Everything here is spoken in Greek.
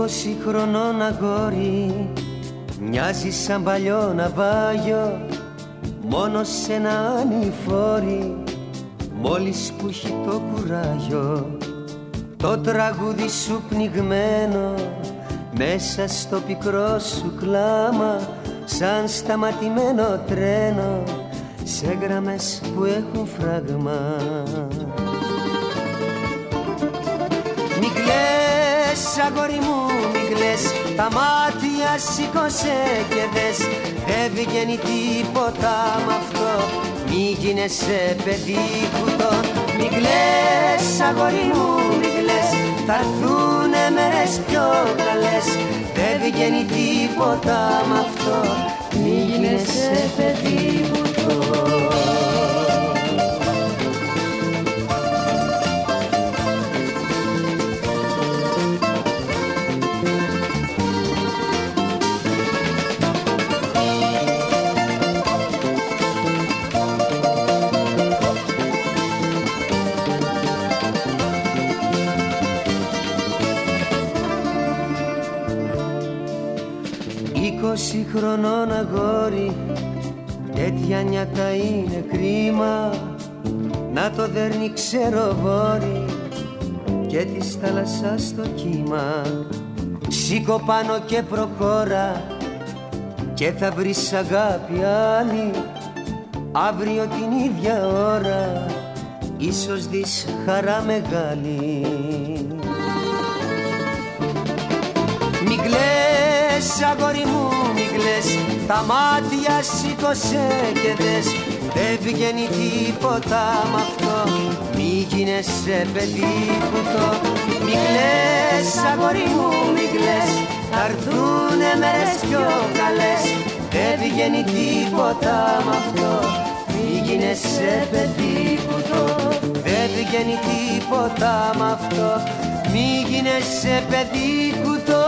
Είκοσι χρονών αγόρι Μοιάζει σαν παλιό ναυάγιο Μόνο σε ένα ανηφόρι Μόλις που έχει το κουράγιο. Το τραγούδι σου πνιγμένο Μέσα στο πικρό σου κλάμα Σαν σταματημένο τρένο Σε γραμμές που έχουν φράγμα. Μην κλαις αγόρι μου μην κλαις Τα μάτια σήκωσε και δες Δεν βγαίνει τίποτα μ' αυτό. Μη γίνεσαι παιδί κουτό Μην κλαις αγόρι μου μην κλαις. Θα έρθουνε μέρες πιο καλές Δεν βγαίνει τίποτα μ' αυτό. Μη γίνεσαι παιδί Είκοσι χρονών αγόρι. Τέτοια νιάτα είναι κρίμα Να το δέρνει ξεροβόρι Και της θάλασσα στο κύμα. Σήκω πάνω και προχώρα Και θα βρεις αγάπη άλλη. Αύριο την ίδια ώρα Ίσως δεις χαρά μεγάλη. Μην κλαις αγόρι μου μην κλαις Τα μάτια σήκωσε και δες Δεν βγαίνει τίποτα μ' αυτό. Μη γίνεσαι παιδί κουτό Μην κλαις αγόρι μου μην κλαις. Θα έρθουνε μέρες πιο καλές Δεν βγαίνει τίποτα μ' αυτό. Μη γίνεσαι παιδί κουτό Δεν βγαίνει τίποτα μ' αυτό. Μη γίνεσαι παιδί κουτό